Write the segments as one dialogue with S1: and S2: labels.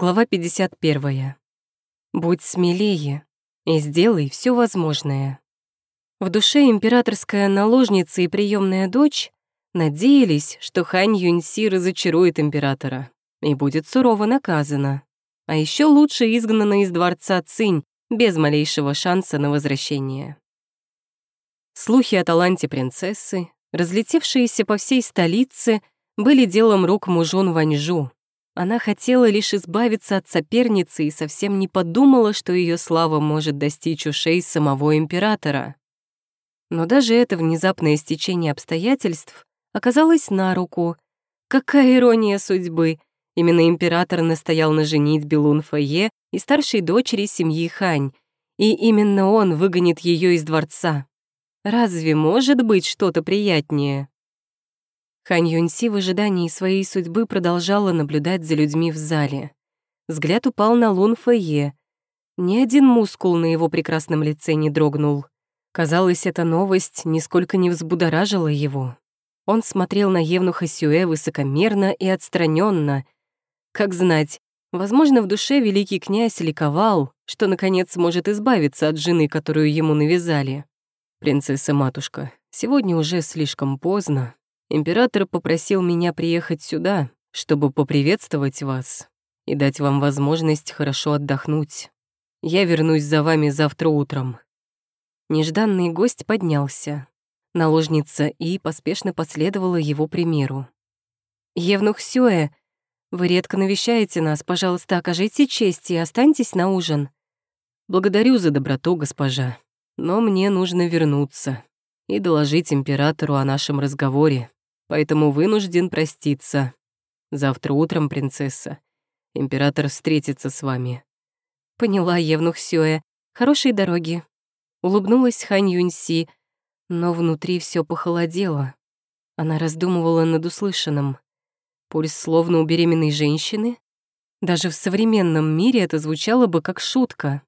S1: Глава 51. Будь смелее и сделай все возможное. В душе императорская наложница и приемная дочь надеялись, что Хань Юньси разочарует императора и будет сурово наказана, а еще лучше изгнана из дворца Цинь без малейшего шанса на возвращение. Слухи о таланте принцессы, разлетевшиеся по всей столице, были делом рук мужон Ваньжу, она хотела лишь избавиться от соперницы и совсем не подумала, что ее слава может достичь ушей самого императора. Но даже это внезапное стечение обстоятельств оказалось на руку. Какая ирония судьбы! Именно император настоял на женитьбе Лун Фэе и старшей дочери семьи Хань, и именно он выгонит ее из дворца. Разве может быть что-то приятнее? Хань Юньси в ожидании своей судьбы продолжала наблюдать за людьми в зале. Взгляд упал на Лун Фэйе. Ни один мускул на его прекрасном лице не дрогнул. Казалось, эта новость нисколько не взбудоражила его. Он смотрел на Евнуха Сюэ высокомерно и отстраненно. Как знать, возможно, в душе великий князь ликовал, что, наконец, может избавиться от жены, которую ему навязали. «Принцесса-матушка, сегодня уже слишком поздно», Император попросил меня приехать сюда, чтобы поприветствовать вас и дать вам возможность хорошо отдохнуть. Я вернусь за вами завтра утром». Нежданный гость поднялся. Наложница И поспешно последовала его примеру. «Евнух Сюэ, вы редко навещаете нас. Пожалуйста, окажите честь и останьтесь на ужин». «Благодарю за доброту, госпожа, но мне нужно вернуться и доложить императору о нашем разговоре поэтому вынужден проститься. Завтра утром, принцесса, император встретится с вами». «Поняла, Евнух Сюэ. Хорошей дороги». Улыбнулась Хань Юньси, но внутри все похолодело. Она раздумывала над услышанным. Пульс словно у беременной женщины? Даже в современном мире это звучало бы как шутка.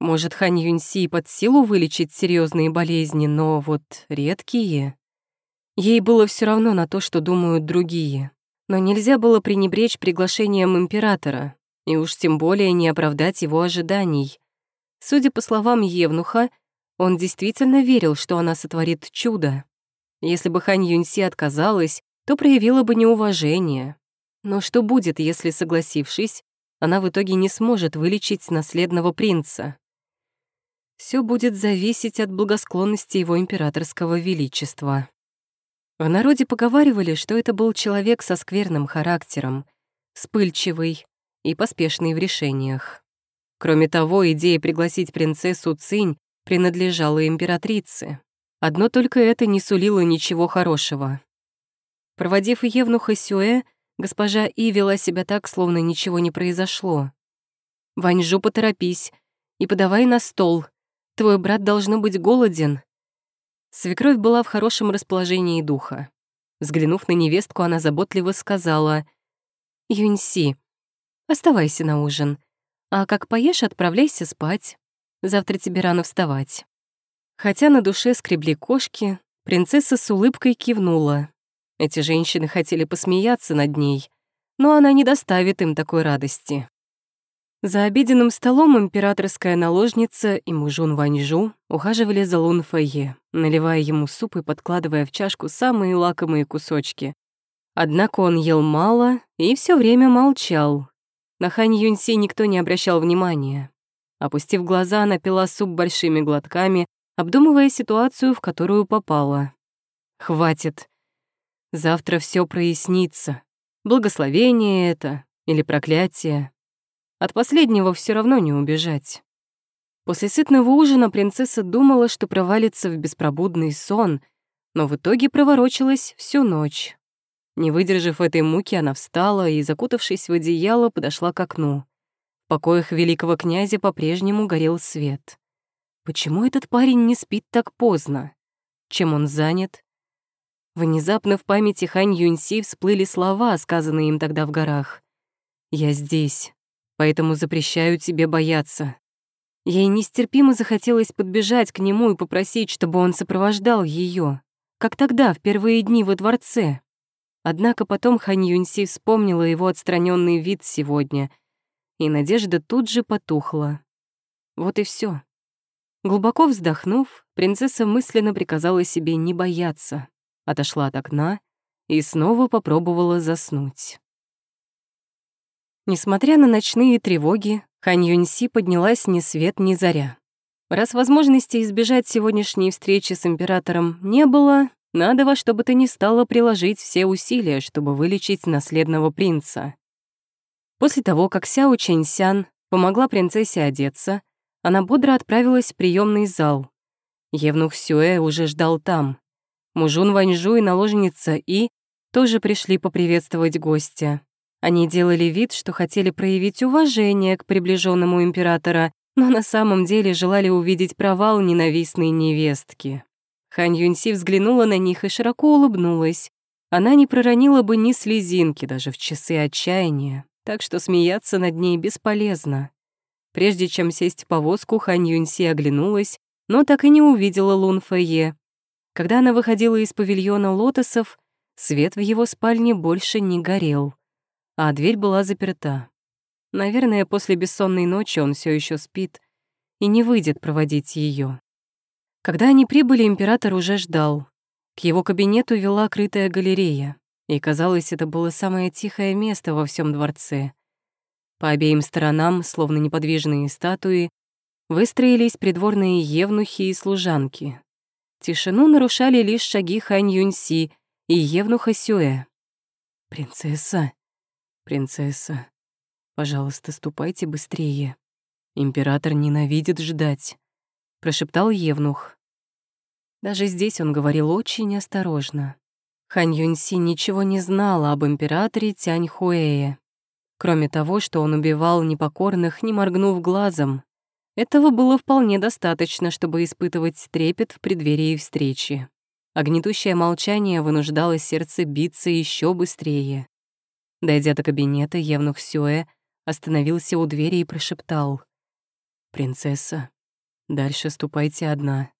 S1: Может, Хань Юньси под силу вылечить серьезные болезни, но вот редкие... Ей было все равно на то, что думают другие. Но нельзя было пренебречь приглашением императора, и уж тем более не оправдать его ожиданий. Судя по словам Евнуха, он действительно верил, что она сотворит чудо. Если бы Хань Юньси отказалась, то проявила бы неуважение. Но что будет, если, согласившись, она в итоге не сможет вылечить наследного принца? Все будет зависеть от благосклонности его императорского величества. В народе поговаривали, что это был человек со скверным характером, вспыльчивый и поспешный в решениях. Кроме того, идея пригласить принцессу Цинь принадлежала императрице. Одно только это не сулило ничего хорошего. Проводив Евнуха Сюэ, госпожа И вела себя так, словно ничего не произошло. «Ваньжу, поторопись и подавай на стол. Твой брат должно быть голоден. Свекровь была в хорошем расположении духа. Взглянув на невестку, она заботливо сказала, «Юньси, оставайся на ужин, а как поешь, отправляйся спать. Завтра тебе рано вставать». Хотя на душе скребли кошки, принцесса с улыбкой кивнула. Эти женщины хотели посмеяться над ней, но она не доставит им такой радости. За обеденным столом императорская наложница и мужун Ваньжу ухаживали за Лун Фэйе, наливая ему суп и подкладывая в чашку самые лакомые кусочки. Однако он ел мало и все время молчал. На Хань Юньси никто не обращал внимания. Опустив глаза, она пила суп большими глотками, обдумывая ситуацию, в которую попала. «Хватит. Завтра все прояснится. Благословение это или проклятие. От последнего все равно не убежать. После сытного ужина принцесса думала, что провалится в беспробудный сон, но в итоге проворочилась всю ночь. Не выдержав этой муки, она встала и, закутавшись в одеяло, подошла к окну. В покоях великого князя по-прежнему горел свет. Почему этот парень не спит так поздно? Чем он занят? Внезапно в памяти Хань Юньси всплыли слова, сказанные им тогда в горах. «Я здесь, поэтому запрещаю тебе бояться». Ей нестерпимо захотелось подбежать к нему и попросить, чтобы он сопровождал ее, как тогда, в первые дни во дворце. Однако потом Хань Юньси вспомнила его отстраненный вид сегодня и надежда тут же потухла. Вот и все. Глубоко вздохнув, принцесса мысленно приказала себе не бояться, отошла от окна и снова попробовала заснуть. Несмотря на ночные тревоги, Хань Юньси поднялась ни свет ни заря. Раз возможности избежать сегодняшней встречи с императором не было, надо во что бы то ни стало приложить все усилия, чтобы вылечить наследного принца. После того, как Сяо Чэньсян помогла принцессе одеться, она бодро отправилась в приемный зал. Евнух Сюэ уже ждал там. Мужун Ваньжу и наложница И тоже пришли поприветствовать гостя. Они делали вид, что хотели проявить уважение к приближенному императора, но на самом деле желали увидеть провал ненавистной невестки. Хань Юньси взглянула на них и широко улыбнулась. Она не проронила бы ни слезинки даже в часы отчаяния, так что смеяться над ней бесполезно. Прежде чем сесть в повозку, Хань Юньси оглянулась, но так и не увидела Лун Фэйе. Когда она выходила из павильона лотосов, свет в его спальне больше не горел а дверь была заперта. Наверное, после бессонной ночи он все еще спит и не выйдет проводить ее. Когда они прибыли, император уже ждал. К его кабинету вела крытая галерея, и, казалось, это было самое тихое место во всем дворце. По обеим сторонам, словно неподвижные статуи, выстроились придворные евнухи и служанки. Тишину нарушали лишь шаги Хань Юньси и евнуха Сюэ. «Принцесса», «Принцесса, пожалуйста, ступайте быстрее. Император ненавидит ждать», — прошептал Евнух. Даже здесь он говорил очень осторожно. Хань Юньси ничего не знала об императоре Тянь Хуэе. Кроме того, что он убивал непокорных, не моргнув глазом. Этого было вполне достаточно, чтобы испытывать трепет в преддверии встречи. Огнетущее молчание вынуждало сердце биться еще быстрее. Дойдя до кабинета, Евнух Сюэ остановился у двери и прошептал. «Принцесса, дальше ступайте одна».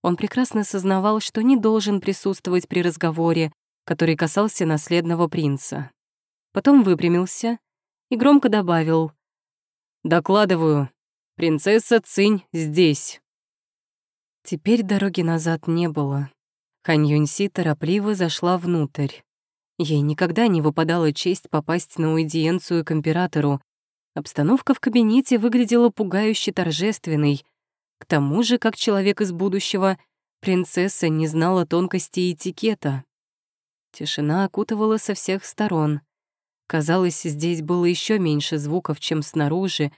S1: Он прекрасно сознавал, что не должен присутствовать при разговоре, который касался наследного принца. Потом выпрямился и громко добавил. «Докладываю, принцесса Цинь здесь». Теперь дороги назад не было. Хань Юньси торопливо зашла внутрь. Ей никогда не выпадала честь попасть на аудиенцию к императору. Обстановка в кабинете выглядела пугающе торжественной. К тому же, как человек из будущего, принцесса не знала тонкости этикета. Тишина окутывала со всех сторон. Казалось, здесь было еще меньше звуков, чем снаружи,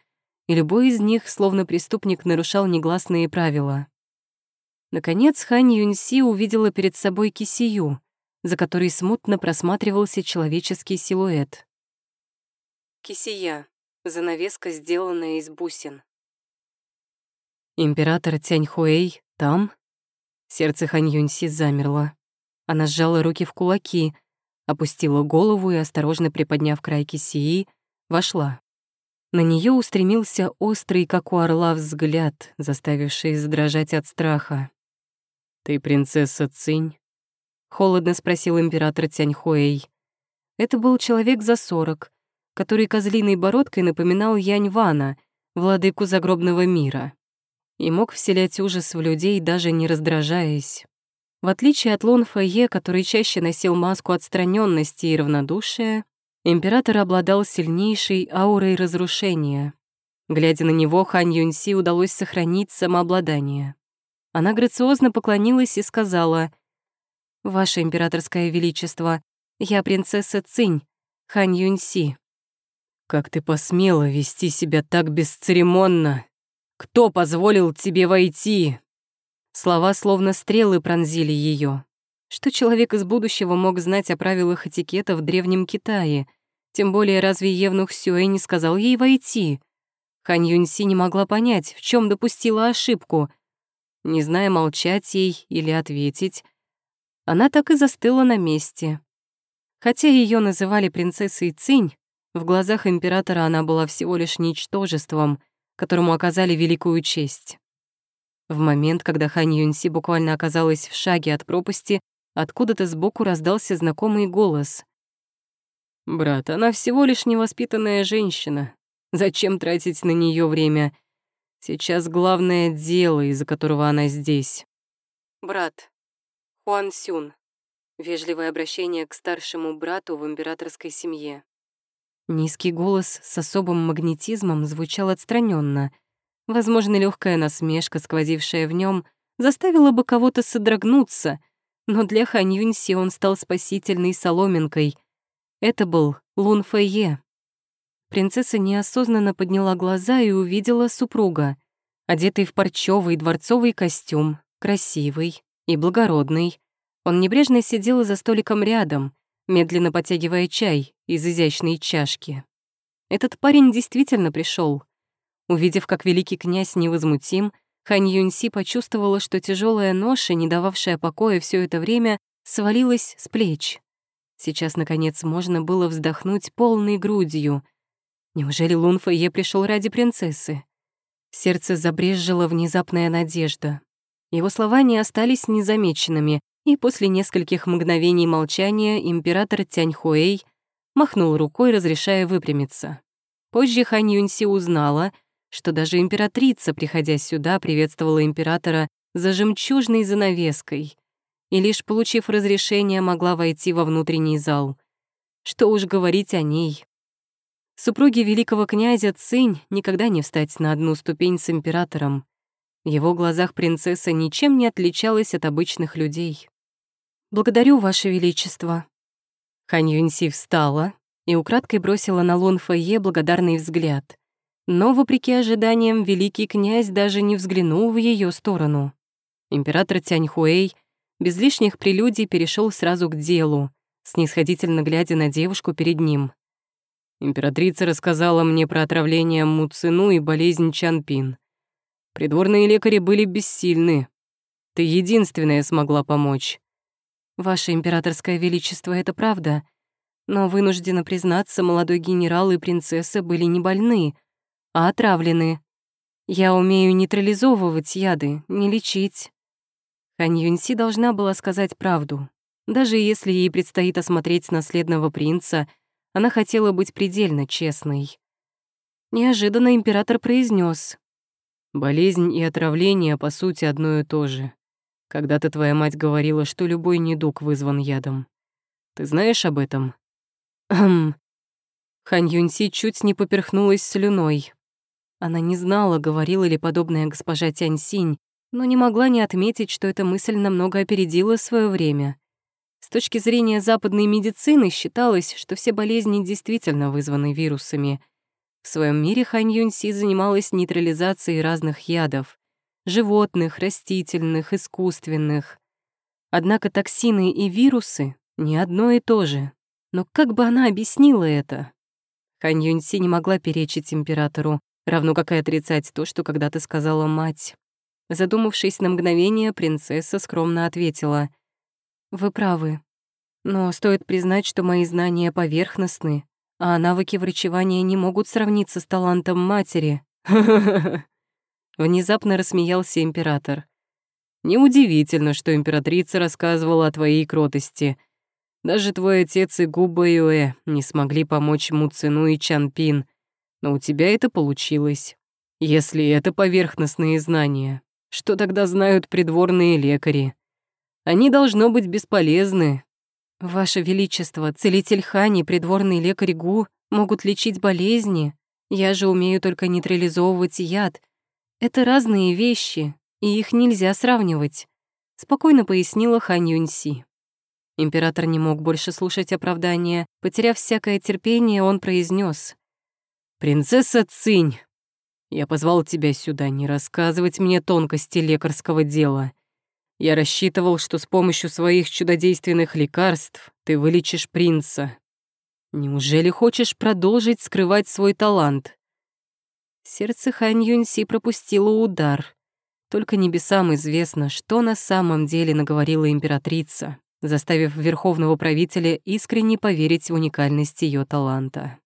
S1: и любой из них, словно преступник, нарушал негласные правила. Наконец Хань Юньси увидела перед собой Кисию — за которой смутно просматривался человеческий силуэт. Кисия. Занавеска, сделанная из бусин. Император Тяньхуэй там? Сердце Хань Юньси замерло. Она сжала руки в кулаки, опустила голову и, осторожно приподняв край кисии, вошла. На нее устремился острый, как у орла, взгляд, заставивший задрожать от страха. «Ты принцесса Цинь?» — холодно спросил император Тяньхуэй. Это был человек за сорок, который козлиной бородкой напоминал Янь Вана, владыку загробного мира, и мог вселять ужас в людей, даже не раздражаясь. В отличие от Лон Фэйе, который чаще носил маску отстраненности и равнодушия, император обладал сильнейшей аурой разрушения. Глядя на него, Хан Юньси удалось сохранить самообладание. Она грациозно поклонилась и сказала «Ваше императорское величество, я принцесса Цинь, Хань Юньси». «Как ты посмела вести себя так бесцеремонно? Кто позволил тебе войти?» Слова словно стрелы пронзили ее. Что человек из будущего мог знать о правилах этикета в Древнем Китае? Тем более, разве Евнух Сюэй не сказал ей войти? Хань Юньси не могла понять, в чем допустила ошибку. Не зная, молчать ей или ответить, она так и застыла на месте. Хотя ее называли принцессой Цинь, в глазах императора она была всего лишь ничтожеством, которому оказали великую честь. В момент, когда Хань Юньси буквально оказалась в шаге от пропасти, откуда-то сбоку раздался знакомый голос. «Брат, она всего лишь невоспитанная женщина. Зачем тратить на нее время? Сейчас главное дело, из-за которого она здесь. Брат. Хуан Сюн. Вежливое обращение к старшему брату в императорской семье. Низкий голос с особым магнетизмом звучал отстраненно. Возможно, легкая насмешка, сквозившая в нем, заставила бы кого-то содрогнуться, но для Хань Юньси он стал спасительной соломинкой. Это был Лун Фэйе. Принцесса неосознанно подняла глаза и увидела супруга, одетый в парчевый дворцовый костюм, красивый и благородный. Он небрежно сидел за столиком рядом, медленно потягивая чай из изящной чашки. Этот парень действительно пришел. Увидев, как великий князь невозмутим, Хань Юньси почувствовала, что тяжелая ноша, не дававшая покоя все это время, свалилась с плеч. Сейчас, наконец, можно было вздохнуть полной грудью. Неужели Лун Фэйе пришел ради принцессы? сердце забрезжила внезапная надежда. Его слова не остались незамеченными, и после нескольких мгновений молчания император Тяньхуэй махнул рукой, разрешая выпрямиться. Позже Хань Юньси узнала, что даже императрица, приходя сюда, приветствовала императора за жемчужной занавеской и лишь получив разрешение, могла войти во внутренний зал. Что уж говорить о ней. Супруги великого князя Цинь никогда не встать на одну ступень с императором. В его глазах принцесса ничем не отличалась от обычных людей. «Благодарю, Ваше Величество». Хань Юньси встала и украдкой бросила на Лун Фэйе благодарный взгляд. Но, вопреки ожиданиям, великий князь даже не взглянул в ее сторону. Император Тяньхуэй без лишних прелюдий перешел сразу к делу, снисходительно глядя на девушку перед ним. Императрица рассказала мне про отравление Муцину и болезнь Чанпин. Придворные лекари были бессильны. Ты единственная смогла помочь. Ваше императорское величество, это правда. Но вынуждена признаться, молодой генерал и принцесса были не больны, а отравлены. Я умею нейтрализовывать яды, не лечить. Хань Юньси должна была сказать правду. Даже если ей предстоит осмотреть наследного принца, она хотела быть предельно честной. Неожиданно император произнес: «Болезнь и отравление, по сути, одно и то же. Когда-то твоя мать говорила, что любой недуг вызван ядом. Ты знаешь об этом?» «Хм...» Хань Юньси чуть не поперхнулась слюной. Она не знала, говорила ли подобная госпожа Тяньсинь, но не могла не отметить, что эта мысль намного опередила свое время. С точки зрения западной медицины считалось, что все болезни действительно вызваны вирусами. В своем мире Хань Юньси занималась нейтрализацией разных ядов — животных, растительных, искусственных. Однако токсины и вирусы — не одно и то же. Но как бы она объяснила это? Хань Юньси не могла перечить императору, равно как и отрицать то, что когда-то сказала мать. Задумавшись на мгновение, принцесса скромно ответила. «Вы правы. Но стоит признать, что мои знания поверхностны, а навыки врачевания не могут сравниться с талантом матери». Внезапно рассмеялся император. «Неудивительно, что императрица рассказывала о твоей кротости. Даже твой отец и Губа Юэ не смогли помочь Муцину и Чанпин, но у тебя это получилось. Если это поверхностные знания, что тогда знают придворные лекари? Они должно быть бесполезны. Ваше Величество, целитель Хани, придворный лекарь Гу могут лечить болезни. Я же умею только нейтрализовывать яд. Это разные вещи, и их нельзя сравнивать», — спокойно пояснила Хан Юньси. Император не мог больше слушать оправдания. Потеряв всякое терпение, он произнес: «Принцесса Цинь, я позвал тебя сюда не рассказывать мне тонкости лекарского дела. Я рассчитывал, что с помощью своих чудодейственных лекарств ты вылечишь принца. Неужели хочешь продолжить скрывать свой талант?» Сердце Хань Юньси пропустило удар. Только небесам известно, что на самом деле наговорила императрица, заставив верховного правителя искренне поверить в уникальность ее таланта.